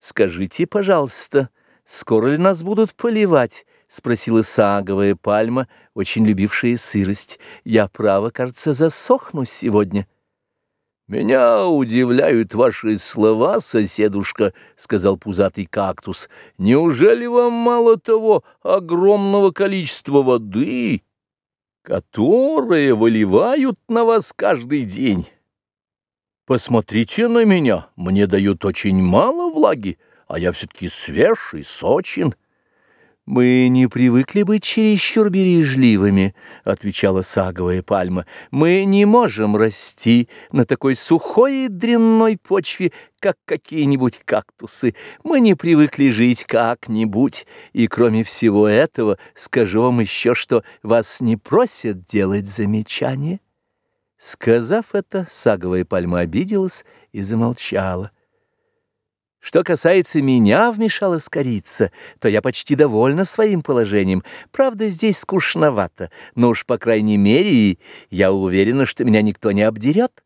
«Скажите, пожалуйста, скоро ли нас будут поливать?» — спросила саговая пальма, очень любившая сырость. «Я, право, кажется, засохну сегодня». «Меня удивляют ваши слова, соседушка», — сказал пузатый кактус. «Неужели вам мало того огромного количества воды, которое выливают на вас каждый день?» Посмотрите на меня, мне дают очень мало влаги, а я все-таки свеж и сочен. «Мы не привыкли быть чересчур бережливыми», — отвечала саговая пальма. «Мы не можем расти на такой сухой и дрянной почве, как какие-нибудь кактусы. Мы не привыкли жить как-нибудь. И кроме всего этого, скажу вам еще, что вас не просят делать замечания». Сказав это, саговая пальма обиделась и замолчала. Что касается меня, вмешалась корица, то я почти довольна своим положением. Правда, здесь скучновато, но уж, по крайней мере, я уверена, что меня никто не обдерет.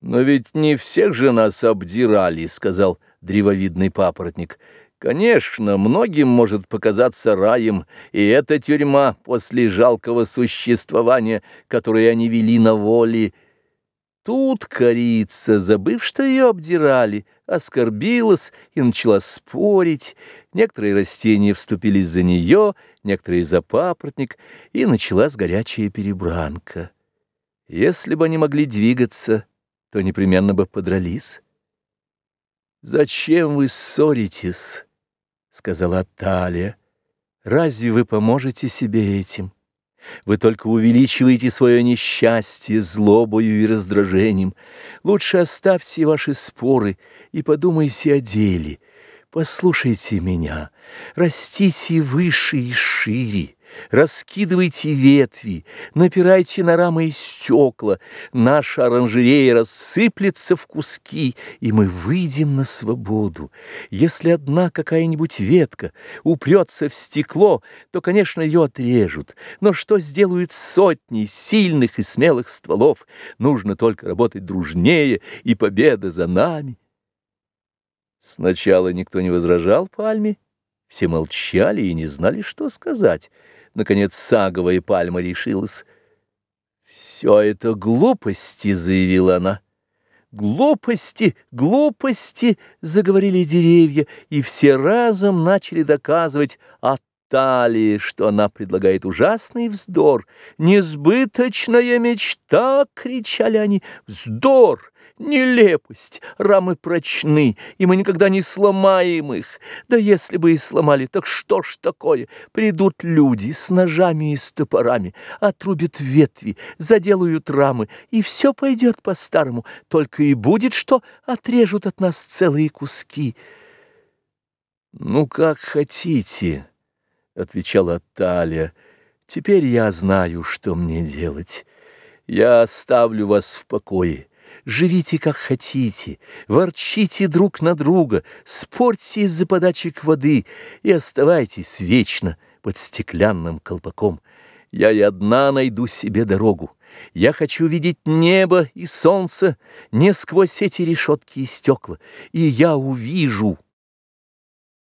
«Но ведь не всех же нас обдирали», — сказал древовидный папоротник. Конечно, многим может показаться раем, и эта тюрьма после жалкого существования, которое они вели на воле. Тут корица, забыв, что ее обдирали, оскорбилась и начала спорить. Некоторые растения вступились за нее, некоторые за папоротник, и началась горячая перебранка. Если бы они могли двигаться, то непременно бы подрались. «Зачем вы ссоритесь?» — сказала Талия. «Разве вы поможете себе этим? Вы только увеличиваете свое несчастье злобою и раздражением. Лучше оставьте ваши споры и подумайте о деле». Послушайте меня, растите выше и шире, раскидывайте ветви, напирайте на рамы и стекла, наша оранжерея рассыплется в куски, и мы выйдем на свободу. Если одна какая-нибудь ветка упрется в стекло, то, конечно, ее отрежут, но что сделают сотни сильных и смелых стволов? Нужно только работать дружнее, и победа за нами. Сначала никто не возражал пальме, все молчали и не знали, что сказать. Наконец саговая пальма решилась. «Все это глупости», — заявила она. «Глупости, глупости!» — заговорили деревья, и все разом начали доказывать от талии, что она предлагает ужасный вздор. «Несбыточная мечта!» — кричали они. «Вздор! Нелепость! Рамы прочны, и мы никогда не сломаем их. Да если бы и сломали, так что ж такое? Придут люди с ножами и с топорами, отрубят ветви, заделают рамы, и все пойдет по-старому, только и будет, что отрежут от нас целые куски». «Ну, как хотите». — отвечала Талия, — «теперь я знаю, что мне делать. Я оставлю вас в покое. Живите, как хотите, ворчите друг на друга, спорьте из-за подачек воды и оставайтесь вечно под стеклянным колпаком. Я и одна найду себе дорогу. Я хочу видеть небо и солнце не сквозь эти решетки и стекла, и я увижу».